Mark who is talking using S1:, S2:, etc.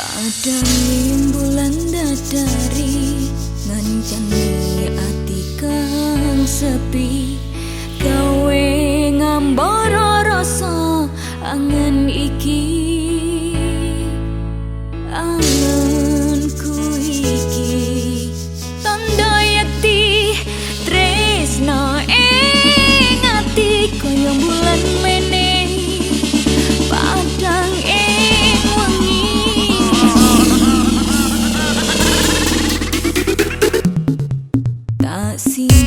S1: Pada rimbulan dadari Ngancani ati kang sepi. Gawe ngambara rasa angen iki así.